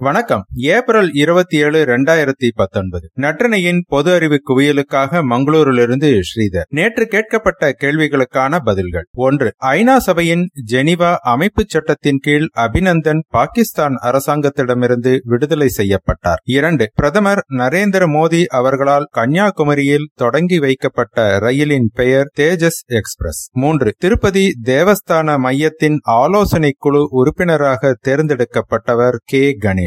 வணக்கம். ஏப்ரல் இருபத்தி ஏழு இரண்டாயிரத்தி பத்தொன்பது. நற்றினையின் பொது அறிவு குவியலுக்காக மங்களூரிலிருந்து ஸ்ரீதர். நேற்று கேட்கப்பட்ட கேள்விகளுக்கான பதில்கள். ஒன்று ஐநா சபையின் ஜெனிவா அமைப்பு சட்டத்தின் கீழ் அபிநந்தன் பாகிஸ்தான் அரசாங்கத்திடமிருந்து விடுதலை செய்யப்பட்டார். இரண்டு பிரதமர் நரேந்திர மோடி அவர்களால் கன்னியாகுமரியில் தொடங்கி வைக்கப்பட்ட ரயிலின் பெயர் தேஜஸ் எக்ஸ்பிரஸ். மூன்று திருப்பதி தேவஸ்தான மையத்தின் ஆலோசனை குழு உறுப்பினராக தேர்ந்தெடுக்கப்பட்டவர் கே. கணேஷ்.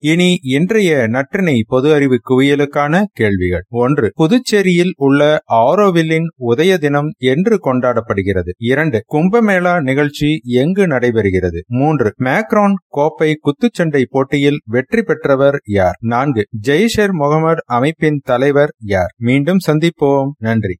இனி இன்றைய நற்றினை பொது அறிவு குவியலுக்கான கேள்விகள். ஒன்று புதுச்சேரியில் உள்ள ஆரோவில்லின் உதய தினம் என்று கொண்டாடப்படுகிறது. இரண்டு கும்பமேளா நிகழ்ச்சி எங்கு நடைபெறுகிறது? மூன்று மேக்ரான் கோப்பை குத்துச்சண்டை போட்டியில் வெற்றி பெற்றவர் யார்? நான்கு ஜெய்ஷர் முகமது அமைப்பின் தலைவர் யார்? மீண்டும் சந்திப்போம். நன்றி.